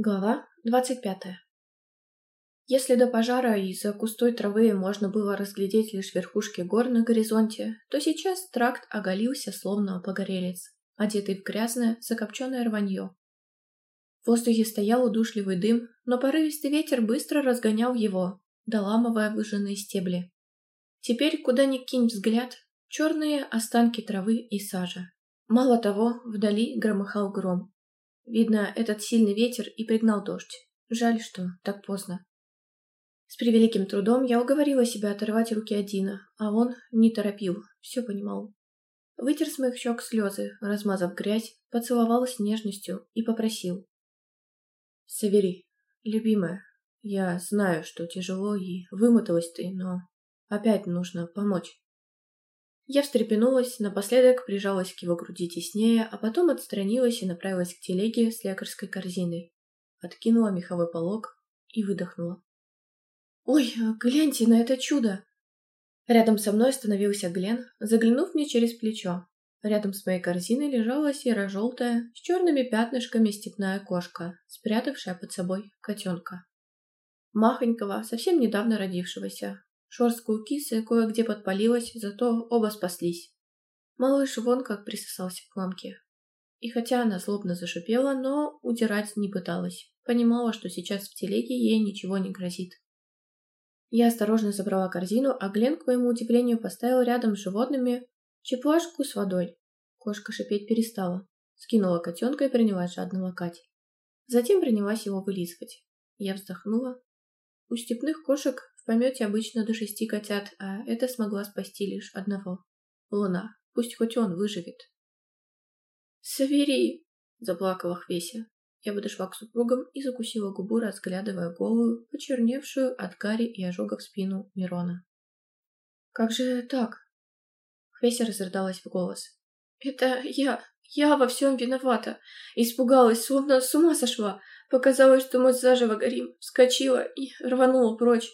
Глава 25. Если до пожара из-за кустой травы можно было разглядеть лишь верхушки гор на горизонте, то сейчас тракт оголился, словно погорелец, одетый в грязное, закопченное рванье. В воздухе стоял удушливый дым, но порывистый ветер быстро разгонял его, доламывая выжженные стебли. Теперь, куда ни кинь взгляд, черные останки травы и сажа. Мало того, вдали громыхал гром, Видно, этот сильный ветер и пригнал дождь. Жаль, что так поздно. С превеликим трудом я уговорила себя оторвать руки Адина, а он не торопил, все понимал. Вытер с моих щек слезы, размазав грязь, поцеловал с нежностью и попросил. «Савери, любимая, я знаю, что тяжело и вымоталась ты, но опять нужно помочь. Я встрепенулась, напоследок прижалась к его груди теснее, а потом отстранилась и направилась к телеге с лекарской корзиной. Откинула меховой полог и выдохнула. «Ой, гляньте на это чудо!» Рядом со мной остановился Глен, заглянув мне через плечо. Рядом с моей корзиной лежала серо-желтая, с черными пятнышками степная кошка, спрятавшая под собой котенка. Махонького, совсем недавно родившегося, Шорстка у и кое-где подпалилась, зато оба спаслись. Малыш вон как присосался к ламке. И хотя она злобно зашипела, но удирать не пыталась. Понимала, что сейчас в телеге ей ничего не грозит. Я осторожно забрала корзину, а Глен, к моему удивлению, поставил рядом с животными чепушку с водой. Кошка шипеть перестала. Скинула котенка и принялась жадно лакать. Затем принялась его вылизывать. Я вздохнула. У степных кошек помете обычно до шести котят, а это смогла спасти лишь одного. Луна. Пусть хоть он выживет. «Савери!» – заплакала Хвеся. Я подошла к супругам и закусила губу, разглядывая голую, почерневшую от кари и ожогов спину Мирона. «Как же так?» Хвеся разрыдалась в голос. «Это я! Я во всем виновата!» Испугалась, словно с ума сошла. Показалось, что мы заживо горим. Вскочила и рванула прочь.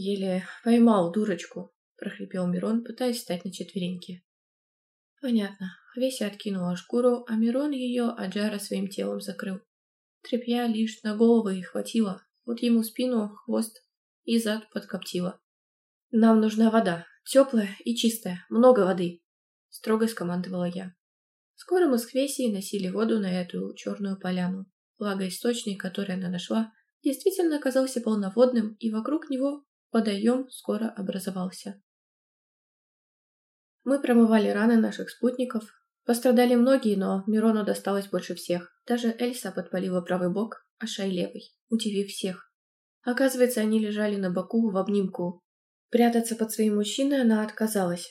«Еле поймал дурочку», — прохрипел Мирон, пытаясь встать на четвереньки. «Понятно». Веся откинула шкуру, а Мирон ее Аджара своим телом закрыл. Трепья лишь на головы и хватило. Вот ему спину, хвост и зад подкоптило. «Нам нужна вода. Теплая и чистая. Много воды!» — строго скомандовала я. Скоро мы с Хвесией носили воду на эту черную поляну. Благо источник, который она нашла, действительно оказался полноводным, и вокруг него Водоем скоро образовался. Мы промывали раны наших спутников. Пострадали многие, но Мирону досталось больше всех. Даже Эльса подпалила правый бок, а Шай левый, удивив всех. Оказывается, они лежали на боку в обнимку. Прятаться под своим мужчиной она отказалась,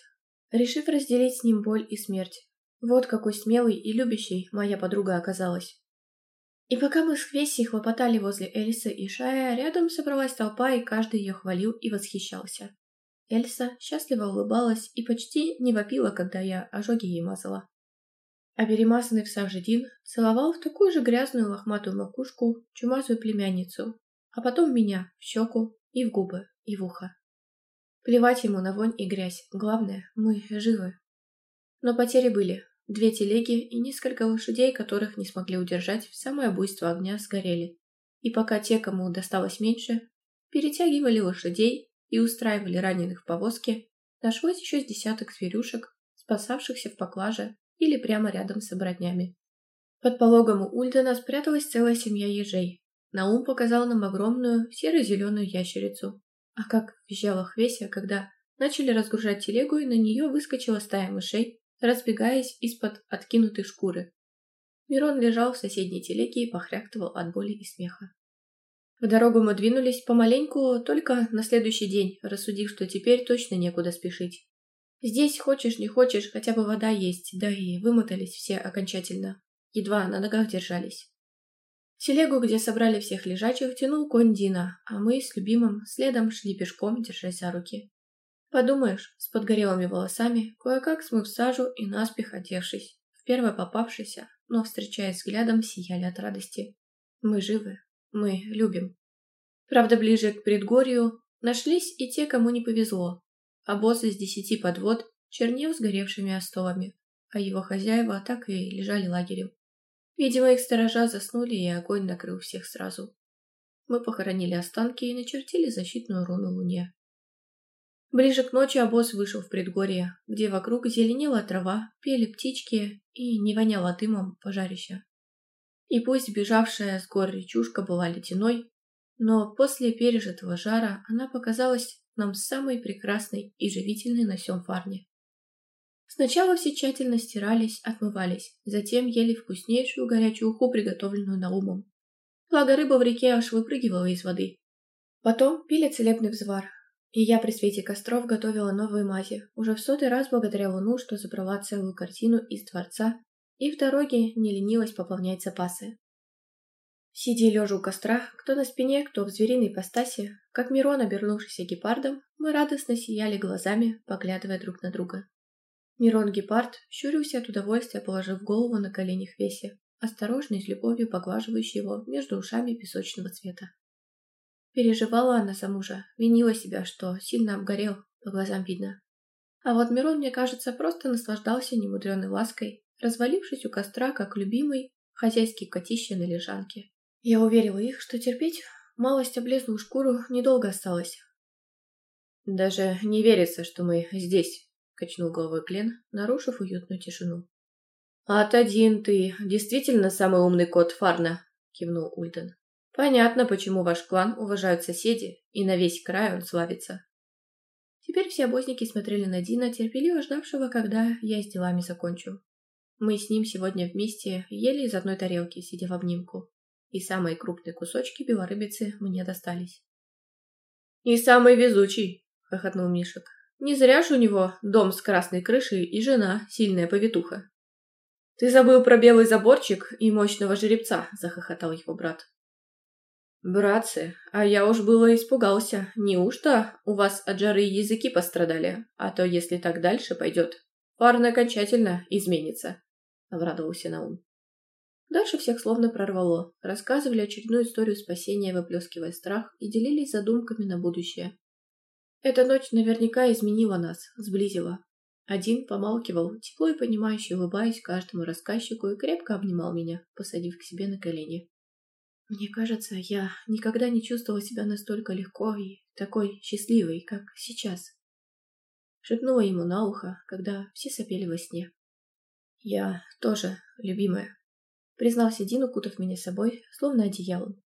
решив разделить с ним боль и смерть. Вот какой смелой и любящей моя подруга оказалась. И пока мы с Квесси хлопотали возле Эльсы и Шая, рядом собралась толпа, и каждый ее хвалил и восхищался. Эльса счастливо улыбалась и почти не вопила, когда я ожоги ей мазала. А перемазанный в саже Дин целовал в такую же грязную лохматую макушку чумазую племянницу, а потом меня в щеку и в губы, и в ухо. Плевать ему на вонь и грязь, главное, мы живы. Но потери были, Две телеги и несколько лошадей, которых не смогли удержать, в самое буйство огня сгорели. И пока те, кому досталось меньше, перетягивали лошадей и устраивали раненых в повозке, нашлось еще с десяток зверюшек, спасавшихся в поклаже или прямо рядом с оборотнями. Под пологом у Ульдена спряталась целая семья ежей. Наум показал нам огромную серо-зеленую ящерицу. А как визжала Хвеся, когда начали разгружать телегу, и на нее выскочила стая мышей, разбегаясь из-под откинутой шкуры. Мирон лежал в соседней телеге и похряктывал от боли и смеха. В дорогу мы двинулись помаленьку, только на следующий день, рассудив, что теперь точно некуда спешить. Здесь, хочешь не хочешь, хотя бы вода есть, да и вымотались все окончательно. Едва на ногах держались. Телегу, где собрали всех лежачих, тянул конь Дина, а мы с любимым следом шли пешком, держась за руки. Подумаешь, с подгорелыми волосами, кое-как смыв сажу и наспех одевшись. В первой попавшейся, но встречаясь взглядом, сияли от радости. Мы живы, мы любим. Правда, ближе к предгорью нашлись и те, кому не повезло. Обоз из десяти подвод чернел сгоревшими остовами, а его хозяева так и лежали лагерем. Видимо, их сторожа заснули, и огонь накрыл всех сразу. Мы похоронили останки и начертили защитную руну Луне. Ближе к ночи обоз вышел в предгорье, где вокруг зеленела трава, пели птички и не воняло дымом пожарища. И пусть бежавшая с гор речушка была ледяной, но после пережитого жара она показалась нам самой прекрасной и живительной на всем фарне. Сначала все тщательно стирались, отмывались, затем ели вкуснейшую горячую уху, приготовленную на умом. Благо рыба в реке аж выпрыгивала из воды. Потом пили целебный взвар, и я при свете костров готовила новые мази, уже в сотый раз благодаря Луну, что забрала целую картину из творца, и в дороге не ленилась пополнять запасы. Сидя лежа у костра, кто на спине, кто в звериной постасе, как Мирон, обернувшийся гепардом, мы радостно сияли глазами, поглядывая друг на друга. Мирон-гепард щурился от удовольствия, положив голову на коленях весе, осторожно и с любовью поглаживающий его между ушами песочного цвета. Переживала она за мужа, винила себя, что сильно обгорел, по глазам видно. А вот Мирон, мне кажется, просто наслаждался немудреной лаской, развалившись у костра, как любимый, хозяйский котище на лежанке. Я уверила их, что терпеть малость облезлую шкуру недолго осталось. «Даже не верится, что мы здесь», — качнул головой Глен, нарушив уютную тишину. «От один ты действительно самый умный кот Фарна», — кивнул Ульден. Понятно, почему ваш клан уважают соседи, и на весь край он славится. Теперь все обозники смотрели на Дина, терпеливо ждавшего, когда я с делами закончу. Мы с ним сегодня вместе ели из одной тарелки, сидя в обнимку. И самые крупные кусочки белорыбицы мне достались. «И самый везучий!» — хохотнул Мишек. «Не зря ж у него дом с красной крышей и жена, сильная повитуха». «Ты забыл про белый заборчик и мощного жеребца!» — захохотал его брат. «Братцы, а я уж было испугался. Неужто у вас от жары языки пострадали? А то, если так дальше пойдет, парно окончательно изменится», — обрадовался Наум. Дальше всех словно прорвало. Рассказывали очередную историю спасения, выплескивая страх, и делились задумками на будущее. Эта ночь наверняка изменила нас, сблизила. Один помалкивал, тепло и понимающе улыбаясь каждому рассказчику, и крепко обнимал меня, посадив к себе на колени. Мне кажется, я никогда не чувствовала себя настолько легко и такой счастливой, как сейчас. Шепнула ему на ухо, когда все сопели во сне. Я тоже любимая. Признался Дин, укутав меня собой, словно одеялом.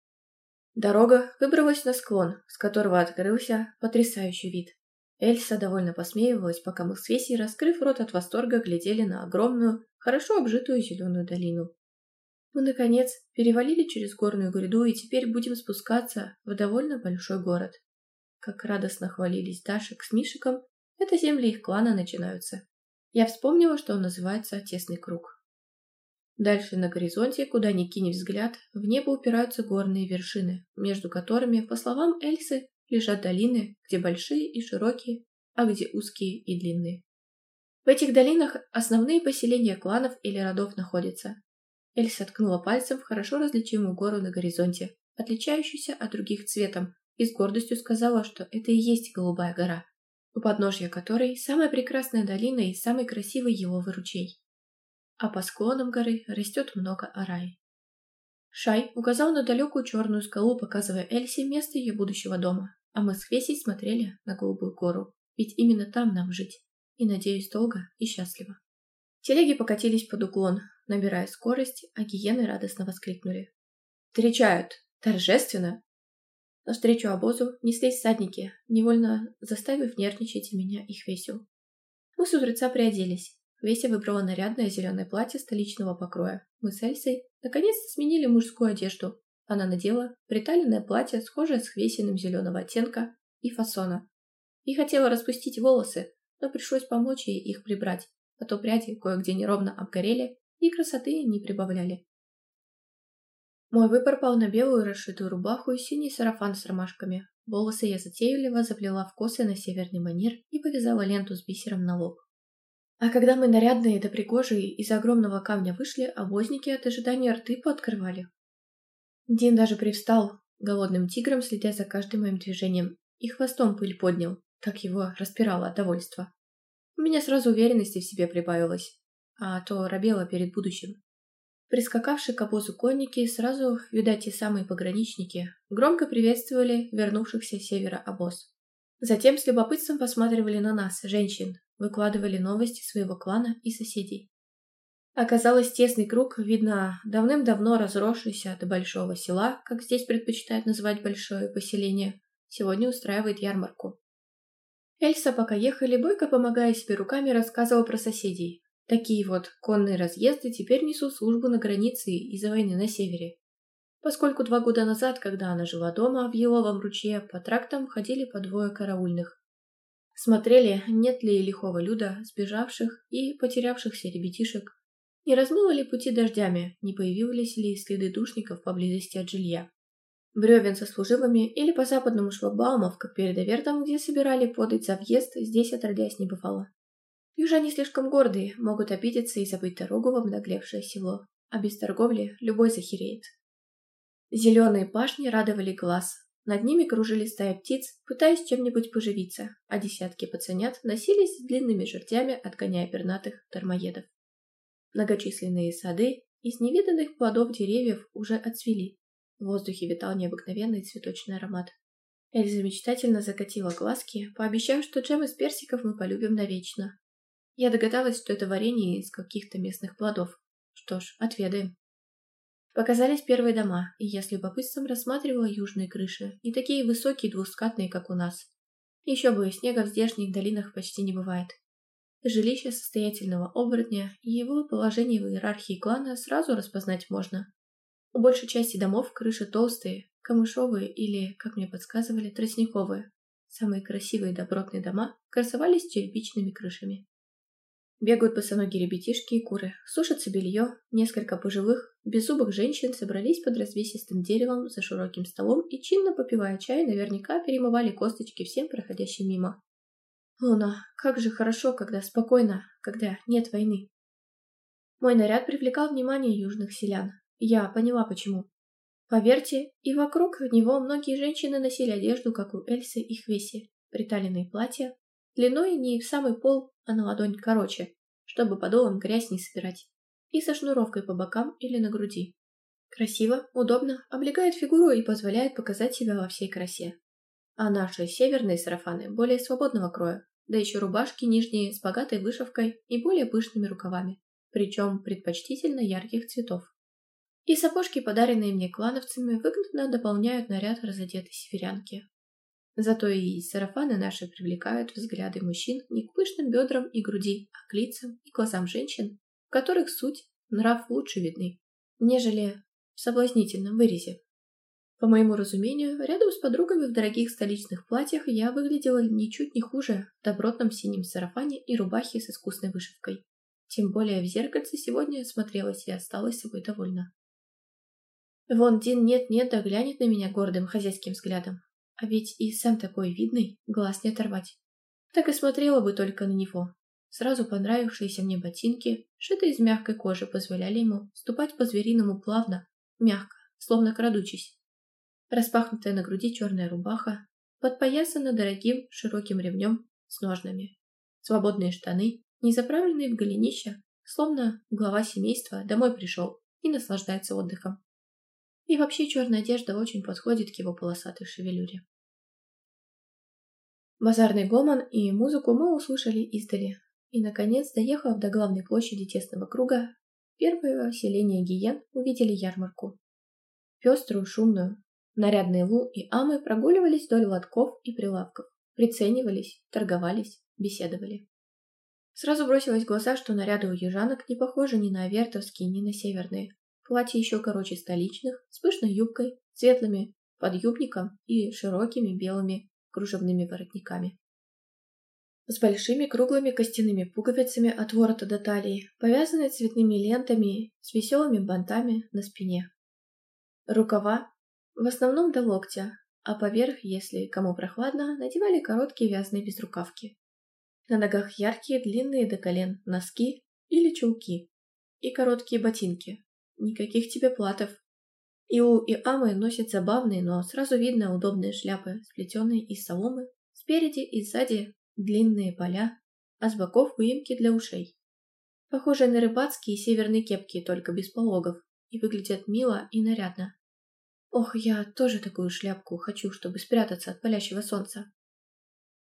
Дорога выбралась на склон, с которого открылся потрясающий вид. Эльса довольно посмеивалась, пока мы с Весей, раскрыв рот от восторга, глядели на огромную, хорошо обжитую зеленую долину. Мы, наконец, перевалили через горную гряду и теперь будем спускаться в довольно большой город. Как радостно хвалились Дашек с Мишиком, это земли их клана начинаются. Я вспомнила, что он называется «Тесный круг». Дальше на горизонте, куда ни кинь взгляд, в небо упираются горные вершины, между которыми, по словам Эльсы, лежат долины, где большие и широкие, а где узкие и длинные. В этих долинах основные поселения кланов или родов находятся, Эльса ткнула пальцем в хорошо различимую гору на горизонте, отличающуюся от других цветом, и с гордостью сказала, что это и есть Голубая гора, у подножья которой самая прекрасная долина и самый красивый еловый ручей. А по склонам горы растет много араи. Шай указал на далекую черную скалу, показывая Эльсе место ее будущего дома, а мы с Хвесей смотрели на Голубую гору, ведь именно там нам жить, и, надеюсь, долго и счастливо. Телеги покатились под уклон, набирая скорость, а гиены радостно воскликнули. «Встречают! Торжественно!» Навстречу обозу неслись всадники, невольно заставив нервничать и меня их весел. Мы с утреца приоделись. Веся выбрала нарядное зеленое платье столичного покроя. Мы с Эльсой наконец-то сменили мужскую одежду. Она надела приталенное платье, схожее с хвесиным зеленого оттенка и фасона. И хотела распустить волосы, но пришлось помочь ей их прибрать, а то пряди кое-где неровно обгорели и красоты не прибавляли. Мой выбор пал на белую расшитую рубаху и синий сарафан с ромашками. Волосы я затейливо заплела в косы на северный манер и повязала ленту с бисером на лоб. А когда мы нарядные да пригожие из огромного камня вышли, обозники от ожидания рты пооткрывали. Дин даже привстал, голодным тигром следя за каждым моим движением, и хвостом пыль поднял, так его распирало от довольства. У меня сразу уверенности в себе прибавилось а то робела перед будущим. Прискакавшие к обозу конники, сразу, видать, и самые пограничники, громко приветствовали вернувшихся с севера обоз. Затем с любопытством посматривали на нас, женщин, выкладывали новости своего клана и соседей. Оказалось, тесный круг, видно, давным-давно разросшийся до большого села, как здесь предпочитают называть большое поселение, сегодня устраивает ярмарку. Эльса, пока ехали, Бойко, помогая себе руками, рассказывала про соседей, Такие вот конные разъезды теперь несут службу на границе из-за войны на севере. Поскольку два года назад, когда она жила дома в Еловом ручье, по трактам ходили по двое караульных. Смотрели, нет ли лихого люда, сбежавших и потерявшихся ребятишек. Не размыло ли пути дождями, не появились ли следы душников поблизости от жилья. Бревен со служивыми или по западному шлагбаумов, как перед Авертом, где собирали подать за въезд, здесь отродясь не бывало. Южане слишком гордые, могут обидеться и забыть дорогу в обнаглевшее село, а без торговли любой захереет. Зеленые пашни радовали глаз. Над ними кружили стая птиц, пытаясь чем-нибудь поживиться, а десятки пацанят носились с длинными жердями, отгоняя пернатых тормоедов. Многочисленные сады из невиданных плодов деревьев уже отцвели. В воздухе витал необыкновенный цветочный аромат. Эльза мечтательно закатила глазки, пообещав, что джем из персиков мы полюбим навечно, я догадалась, что это варенье из каких-то местных плодов. Что ж, отведаем. Показались первые дома, и я с любопытством рассматривала южные крыши, не такие высокие двускатные, как у нас. Еще бы, снега в здешних долинах почти не бывает. Жилище состоятельного оборотня и его положение в иерархии клана сразу распознать можно. У большей части домов крыши толстые, камышовые или, как мне подсказывали, тростниковые. Самые красивые и добротные дома красовались черепичными крышами. Бегают по саноке ребятишки и куры, сушится белье, несколько пожилых, беззубых женщин собрались под развесистым деревом за широким столом и, чинно попивая чай, наверняка перемывали косточки всем проходящим мимо. Луна, как же хорошо, когда спокойно, когда нет войны. Мой наряд привлекал внимание южных селян. Я поняла, почему. Поверьте, и вокруг него многие женщины носили одежду, как у Эльсы и Хвеси, приталенные платья, длиной не в самый пол а на ладонь короче, чтобы подолом грязь не собирать, и со шнуровкой по бокам или на груди. Красиво, удобно, облегает фигуру и позволяет показать себя во всей красе. А наши северные сарафаны более свободного кроя, да еще рубашки нижние с богатой вышивкой и более пышными рукавами, причем предпочтительно ярких цветов. И сапожки, подаренные мне клановцами, выгодно дополняют наряд разодетой северянки. Зато и сарафаны наши привлекают взгляды мужчин не к пышным бедрам и груди, а к лицам и глазам женщин, в которых суть, нрав лучше видны, нежели в соблазнительном вырезе. По моему разумению, рядом с подругами в дорогих столичных платьях я выглядела ничуть не хуже в добротном синем сарафане и рубахе с искусной вышивкой. Тем более в зеркальце сегодня смотрелась и осталась собой довольна. Вон Дин нет-нет да глянет на меня гордым хозяйским взглядом, а ведь и сам такой видный, глаз не оторвать. Так и смотрела бы только на него. Сразу понравившиеся мне ботинки, шитые из мягкой кожи, позволяли ему ступать по-звериному плавно, мягко, словно крадучись. Распахнутая на груди черная рубаха, подпоясана дорогим широким ремнем с ножными, Свободные штаны, не заправленные в голенища, словно глава семейства домой пришел и наслаждается отдыхом. И вообще черная одежда очень подходит к его полосатой шевелюре. Базарный гомон и музыку мы услышали издали. И, наконец, доехав до главной площади тесного круга, первое селение Гиен увидели ярмарку. Пеструю, шумную. Нарядные Лу и Амы прогуливались вдоль лотков и прилавков, приценивались, торговались, беседовали. Сразу бросилось в глаза, что наряды у южанок не похожи ни на вертовские, ни на северные. Платья еще короче столичных, с пышной юбкой, светлыми подъюбником и широкими белыми кружевными воротниками. С большими круглыми костяными пуговицами от ворота до талии, повязанные цветными лентами с веселыми бантами на спине. Рукава в основном до локтя, а поверх, если кому прохладно, надевали короткие вязаные безрукавки. На ногах яркие, длинные до колен носки или чулки и короткие ботинки. Никаких тебе платов, и у Иамы носит забавные, но сразу видно удобные шляпы, сплетенные из соломы. Спереди и сзади длинные поля, а с боков выемки для ушей. Похожие на рыбацкие северные кепки, только без пологов, и выглядят мило и нарядно. Ох, я тоже такую шляпку хочу, чтобы спрятаться от палящего солнца.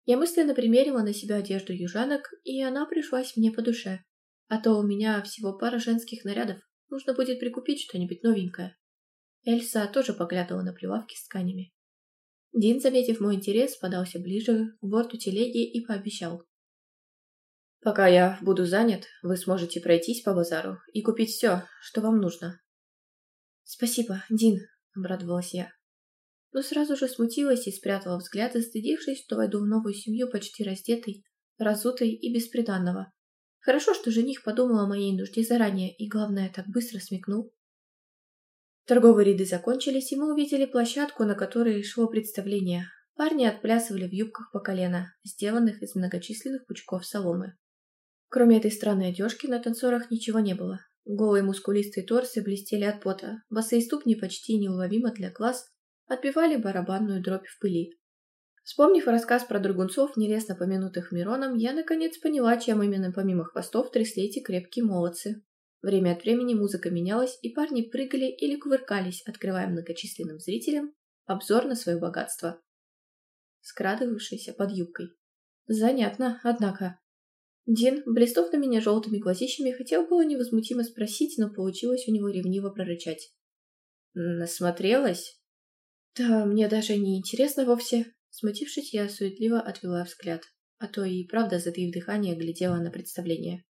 Я мысленно примерила на себя одежду южанок, и она пришлась мне по душе. А то у меня всего пара женских нарядов, нужно будет прикупить что-нибудь новенькое. Эльса тоже поглядывала на прилавки с тканями. Дин, заметив мой интерес, подался ближе к борту телеги и пообещал. «Пока я буду занят, вы сможете пройтись по базару и купить все, что вам нужно». «Спасибо, Дин», — обрадовалась я. Но сразу же смутилась и спрятала взгляд, остыдившись, что войду в новую семью почти раздетой, разутой и бесприданного. Хорошо, что жених подумал о моей нужде заранее и, главное, так быстро смекнул, Торговые ряды закончились, и мы увидели площадку, на которой шло представление. Парни отплясывали в юбках по колено, сделанных из многочисленных пучков соломы. Кроме этой странной одежки на танцорах ничего не было. Голые мускулистые торсы блестели от пота, босые ступни почти неуловимо для глаз отбивали барабанную дробь в пыли. Вспомнив рассказ про другунцов, нелестно помянутых Мироном, я наконец поняла, чем именно помимо хвостов трясли эти крепкие молодцы. Время от времени музыка менялась, и парни прыгали или кувыркались, открывая многочисленным зрителям обзор на свое богатство, скрадывавшееся под юбкой. Занятно, однако. Дин, блестов на меня желтыми глазищами, хотел было невозмутимо спросить, но получилось у него ревниво прорычать. «Насмотрелась?» «Да, мне даже не интересно вовсе». Смутившись, я суетливо отвела взгляд, а то и правда, затаив дыхание, глядела на представление.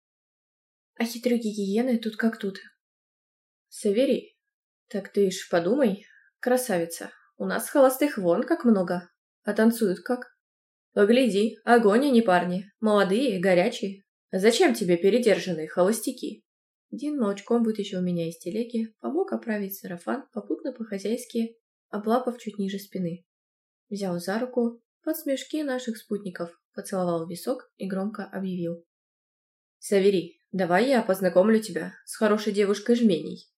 А хитрюги гиены тут как тут. Саверий, так ты ж подумай, красавица, у нас холостых вон как много, а танцуют как. Погляди, огонь а они парни, молодые, горячие. А зачем тебе передержанные холостяки? Дин молчком вытащил меня из телеги, помог оправить сарафан, попутно по-хозяйски, облапав чуть ниже спины. Взял за руку, под смешки наших спутников, поцеловал висок и громко объявил. «Савери, «Давай я познакомлю тебя с хорошей девушкой Жменей.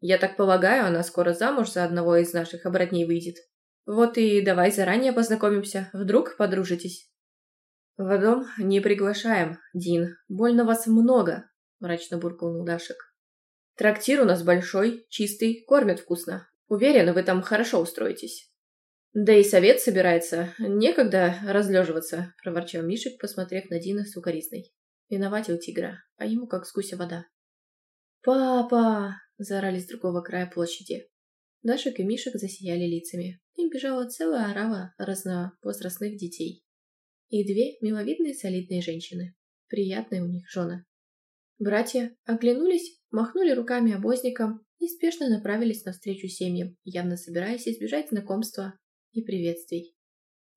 Я так полагаю, она скоро замуж за одного из наших оборотней выйдет. Вот и давай заранее познакомимся, вдруг подружитесь». «В дом не приглашаем, Дин. Больно вас много», — мрачно буркнул Дашек. «Трактир у нас большой, чистый, кормят вкусно. Уверен, вы там хорошо устроитесь». «Да и совет собирается. Некогда разлеживаться», — проворчал Мишек, посмотрев на Дина с укоризной виноватил тигра, а ему как с гуся вода. «Папа!» – заорали с другого края площади. Дашек и Мишек засияли лицами. Им бежала целая орава разновозрастных детей. И две миловидные солидные женщины. Приятные у них жены. Братья оглянулись, махнули руками обозникам и спешно направились навстречу семьям, явно собираясь избежать знакомства и приветствий.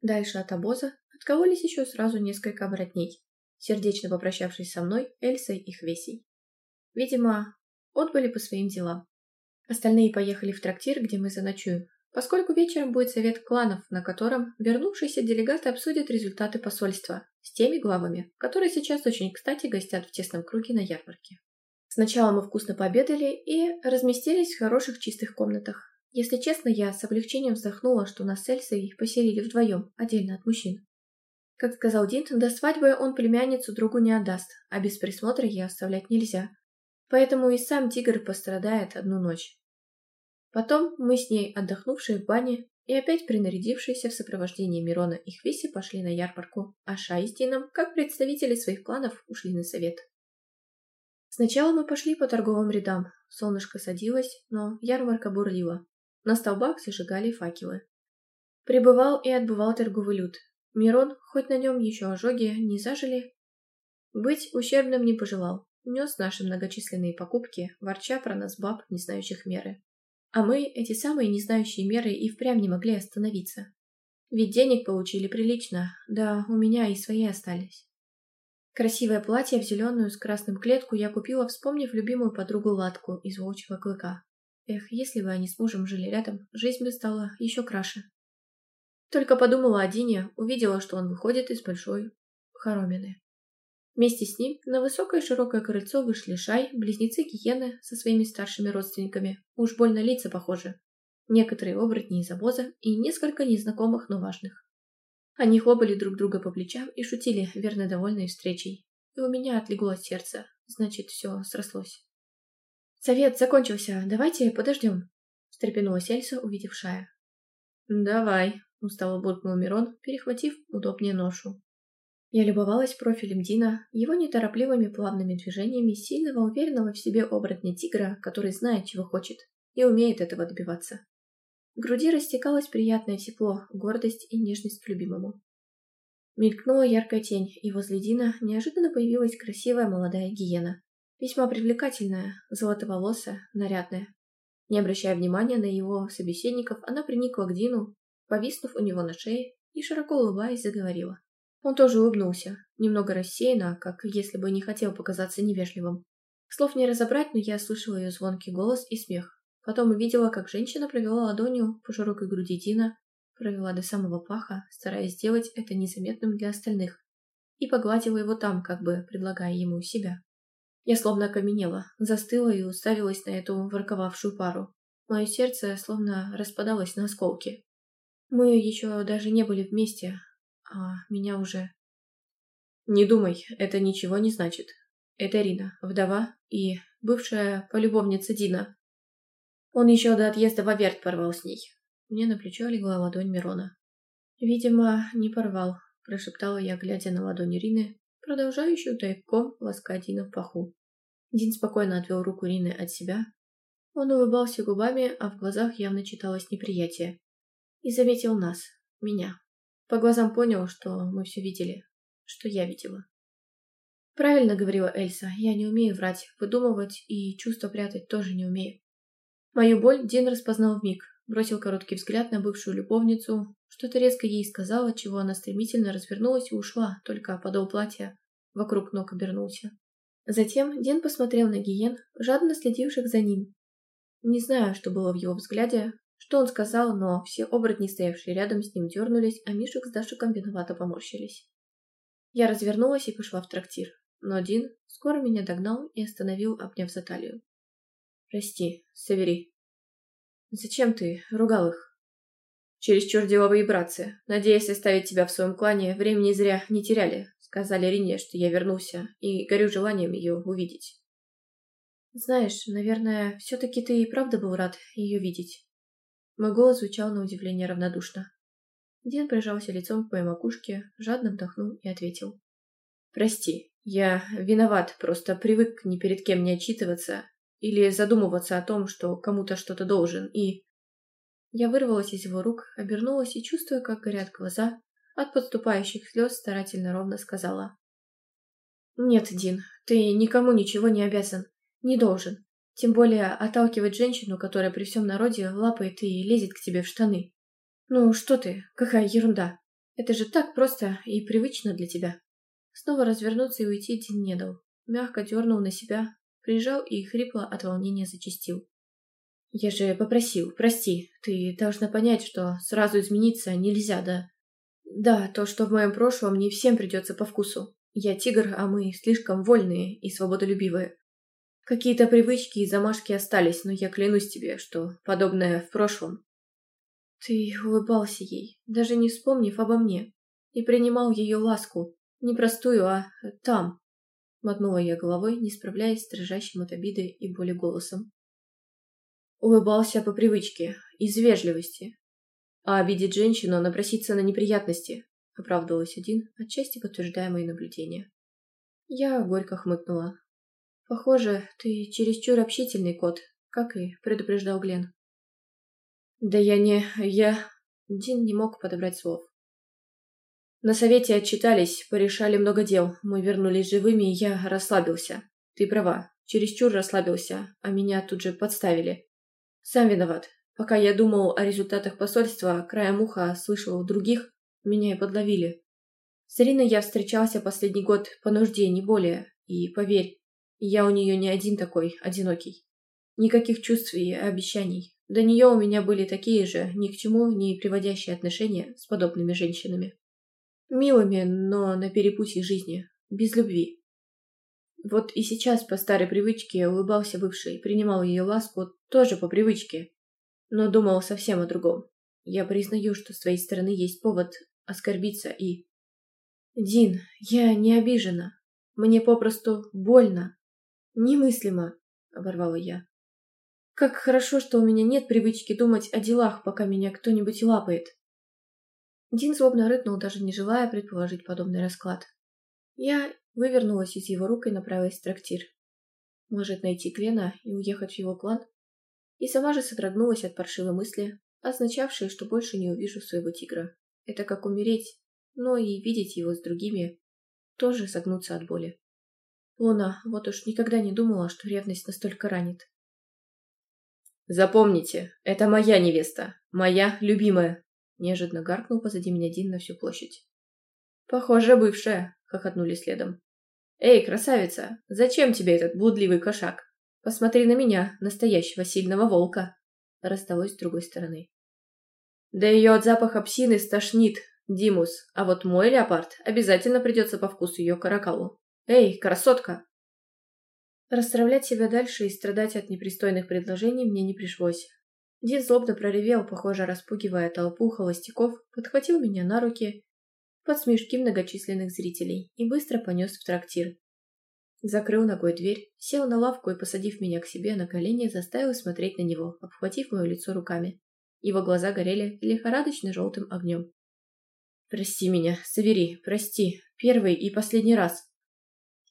Дальше от обоза откололись еще сразу несколько оборотней сердечно попрощавшись со мной, Эльсой и Хвесей. Видимо, отбыли по своим делам. Остальные поехали в трактир, где мы заночуем, поскольку вечером будет совет кланов, на котором вернувшиеся делегаты обсудят результаты посольства с теми главами, которые сейчас очень кстати гостят в тесном круге на ярмарке. Сначала мы вкусно пообедали и разместились в хороших чистых комнатах. Если честно, я с облегчением вздохнула, что нас с Эльсой поселили вдвоем, отдельно от мужчин. Как сказал Дин, до свадьбы он племянницу другу не отдаст, а без присмотра ее оставлять нельзя. Поэтому и сам тигр пострадает одну ночь. Потом мы с ней, отдохнувшие в бане и опять принарядившиеся в сопровождении Мирона и Хвиси, пошли на ярмарку, а Шай с Дином, как представители своих кланов, ушли на совет. Сначала мы пошли по торговым рядам. Солнышко садилось, но ярмарка бурлила. На столбах зажигали факелы. Прибывал и отбывал торговый люд, Мирон, хоть на нем еще ожоги не зажили, быть ущербным не пожелал, нес наши многочисленные покупки, ворча про нас баб, не знающих меры. А мы, эти самые не знающие меры, и впрямь не могли остановиться. Ведь денег получили прилично, да у меня и свои остались. Красивое платье в зеленую с красным клетку я купила, вспомнив любимую подругу Латку из волчьего клыка. Эх, если бы они с мужем жили рядом, жизнь бы стала еще краше. Только подумала о Дине, увидела, что он выходит из большой хоромины. Вместе с ним на высокое широкое крыльцо вышли Шай, близнецы Киены со своими старшими родственниками, уж больно лица похожи, некоторые оборотни из обоза и несколько незнакомых, но важных. Они хлопали друг друга по плечам и шутили, верно довольные встречей. И у меня отлегло от сердца, значит, все срослось. «Совет закончился, давайте подождем», — встрепенулась Эльса, увидев Шая. «Давай», — устало буркнул Мирон, перехватив удобнее ношу. Я любовалась профилем Дина, его неторопливыми плавными движениями сильного, уверенного в себе оборотня тигра, который знает, чего хочет, и умеет этого добиваться. В груди растекалось приятное тепло, гордость и нежность к любимому. Мелькнула яркая тень, и возле Дина неожиданно появилась красивая молодая гиена. Весьма привлекательная, золотоволосая, нарядная. Не обращая внимания на его собеседников, она приникла к Дину, повиснув у него на шее, и, широко улыбаясь, заговорила. Он тоже улыбнулся, немного рассеянно, как если бы не хотел показаться невежливым. Слов не разобрать, но я слышала ее звонкий голос и смех. Потом увидела, как женщина провела ладонью по широкой груди Дина, провела до самого паха, стараясь сделать это незаметным для остальных, и погладила его там, как бы предлагая ему себя. Я словно окаменела, застыла и уставилась на эту ворковавшую пару. Мое сердце словно распадалось на осколки. Мы еще даже не были вместе, а меня уже... Не думай, это ничего не значит. Это Рина, вдова и бывшая полюбовница Дина. Он еще до отъезда в Аверт порвал с ней. Мне на плечо легла ладонь Мирона. «Видимо, не порвал», – прошептала я, глядя на ладонь Рины, продолжающую тайком ласкать Дина в паху. Дин спокойно отвел руку Рины от себя. Он улыбался губами, а в глазах явно читалось неприятие. И заметил нас, меня. По глазам понял, что мы все видели, что я видела. Правильно говорила Эльса, я не умею врать, выдумывать и чувства прятать тоже не умею. Мою боль Дин распознал в миг, бросил короткий взгляд на бывшую любовницу, что-то резко ей сказала, чего она стремительно развернулась и ушла, только подол платья вокруг ног обернулся. Затем Дин посмотрел на Гиен, жадно следивших за ним. Не знаю, что было в его взгляде, что он сказал, но все оборотни, стоявшие рядом с ним, дернулись, а Мишек с Дашиком виновато поморщились. Я развернулась и пошла в трактир, но Дин скоро меня догнал и остановил, обняв за талию. «Прости, Савери». «Зачем ты ругал их?» Через деловые братцы. Надеясь оставить тебя в своем клане, времени зря не теряли. Сказали Рине, что я вернулся, и горю желанием ее увидеть». «Знаешь, наверное, все-таки ты и правда был рад ее видеть». Мой голос звучал на удивление равнодушно. Дин прижался лицом к моей макушке, жадно вдохнул и ответил. «Прости, я виноват, просто привык ни перед кем не отчитываться или задумываться о том, что кому-то что-то должен, и...» Я вырвалась из его рук, обернулась и, чувствуя, как горят глаза, от подступающих слез старательно ровно сказала. «Нет, Дин, ты никому ничего не обязан, не должен. Тем более отталкивать женщину, которая при всем народе лапает и лезет к тебе в штаны. Ну что ты, какая ерунда. Это же так просто и привычно для тебя. Снова развернуться и уйти день не дал. Мягко дернул на себя, прижал и хрипло от волнения зачастил. «Я же попросил, прости, ты должна понять, что сразу измениться нельзя, да?» «Да, то, что в моем прошлом не всем придется по вкусу. Я тигр, а мы слишком вольные и свободолюбивые. Какие-то привычки и замашки остались, но я клянусь тебе, что подобное в прошлом. Ты улыбался ей, даже не вспомнив обо мне, и принимал ее ласку, не простую, а там. Мотнула я головой, не справляясь с дрожащим от обиды и боли голосом. Улыбался по привычке, из вежливости. А обидеть женщину, а напроситься на неприятности, оправдывалась один, отчасти подтверждая мои наблюдения. Я горько хмыкнула, «Похоже, ты чересчур общительный кот, как и предупреждал Глен. «Да я не... я...» Дин не мог подобрать слов. «На совете отчитались, порешали много дел, мы вернулись живыми, и я расслабился. Ты права, чересчур расслабился, а меня тут же подставили. Сам виноват. Пока я думал о результатах посольства, краем уха слышал других, меня и подловили. С Ириной я встречался последний год по нужде, не более, и, поверь, я у нее не один такой, одинокий. Никаких чувств и обещаний. До нее у меня были такие же, ни к чему не приводящие отношения с подобными женщинами. Милыми, но на перепутье жизни, без любви. Вот и сейчас по старой привычке улыбался бывший, принимал ее ласку тоже по привычке, но думал совсем о другом. Я признаю, что с твоей стороны есть повод оскорбиться и... Дин, я не обижена. Мне попросту больно. «Немыслимо», — оборвала я. «Как хорошо, что у меня нет привычки думать о делах, пока меня кто-нибудь лапает». Дин злобно рыкнул, даже не желая предположить подобный расклад. Я вывернулась из его рук и направилась в трактир. Может, найти Клена и уехать в его клан? И сама же содрогнулась от паршивой мысли, означавшей, что больше не увижу своего тигра. Это как умереть, но и видеть его с другими, тоже согнуться от боли. Луна, вот уж никогда не думала, что ревность настолько ранит. «Запомните, это моя невеста, моя любимая!» Неожиданно гаркнул позади меня Дин на всю площадь. «Похоже, бывшая!» — хохотнули следом. «Эй, красавица, зачем тебе этот блудливый кошак? Посмотри на меня, настоящего сильного волка!» Рассталось с другой стороны. «Да ее от запаха псины стошнит, Димус, а вот мой леопард обязательно придется по вкусу ее каракалу!» «Эй, красотка!» Расстравлять себя дальше и страдать от непристойных предложений мне не пришлось. Дин злобно проревел, похоже, распугивая толпу холостяков, подхватил меня на руки под смешки многочисленных зрителей и быстро понес в трактир. Закрыл ногой дверь, сел на лавку и, посадив меня к себе на колени, заставил смотреть на него, обхватив мое лицо руками. Его глаза горели лихорадочно желтым огнем. «Прости меня, Савери, прости, первый и последний раз!»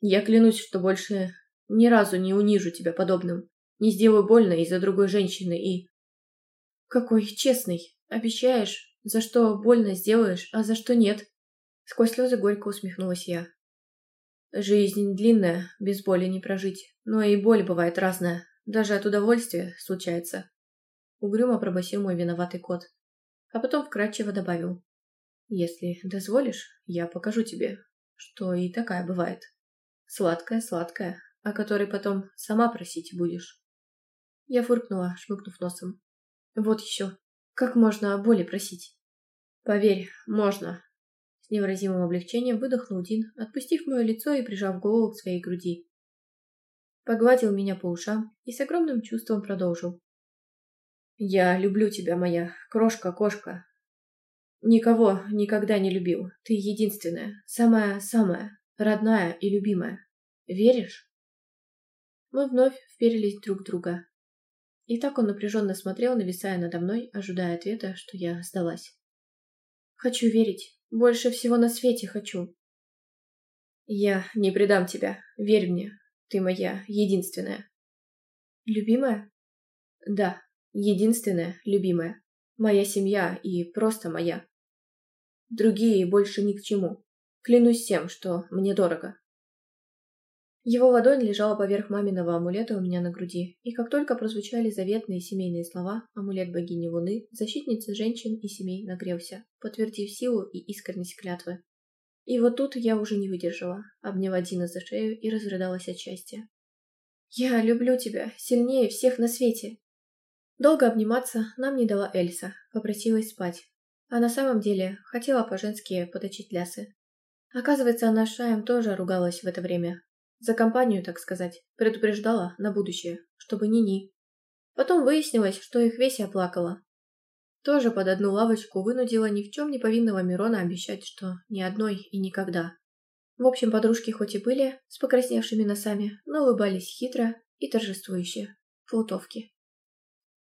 Я клянусь, что больше ни разу не унижу тебя подобным, не сделаю больно из-за другой женщины и... Какой честный. Обещаешь, за что больно сделаешь, а за что нет. Сквозь слезы горько усмехнулась я. Жизнь длинная, без боли не прожить. Но и боль бывает разная. Даже от удовольствия случается. Угрюмо пробасил мой виноватый кот. А потом вкратчиво добавил. Если дозволишь, я покажу тебе, что и такая бывает. Сладкая-сладкая, о которой потом сама просить будешь. Я фуркнула, шмыкнув носом. Вот еще. Как можно о боли просить? Поверь, можно. С невыразимым облегчением выдохнул Дин, отпустив мое лицо и прижав голову к своей груди. Погладил меня по ушам и с огромным чувством продолжил. «Я люблю тебя, моя крошка-кошка. Никого никогда не любил. Ты единственная, самая-самая родная и любимая, веришь?» Мы вновь вперились друг в друга. И так он напряженно смотрел, нависая надо мной, ожидая ответа, что я сдалась. «Хочу верить. Больше всего на свете хочу». «Я не предам тебя. Верь мне. Ты моя единственная». «Любимая?» «Да, единственная, любимая. Моя семья и просто моя. Другие больше ни к чему». Клянусь тем, что мне дорого». Его ладонь лежала поверх маминого амулета у меня на груди, и как только прозвучали заветные семейные слова «Амулет богини Луны», защитница женщин и семей нагрелся, подтвердив силу и искренность клятвы. И вот тут я уже не выдержала, обняла Дина за шею и разрыдалась от счастья. «Я люблю тебя, сильнее всех на свете!» Долго обниматься нам не дала Эльса, попросилась спать. А на самом деле хотела по-женски поточить лясы, Оказывается, она с Шаем тоже ругалась в это время. За компанию, так сказать, предупреждала на будущее, чтобы ни-ни. Потом выяснилось, что их весь оплакала. Тоже под одну лавочку вынудила ни в чем не повинного Мирона обещать, что ни одной и никогда. В общем, подружки хоть и были с покрасневшими носами, но улыбались хитро и торжествующе. Плутовки.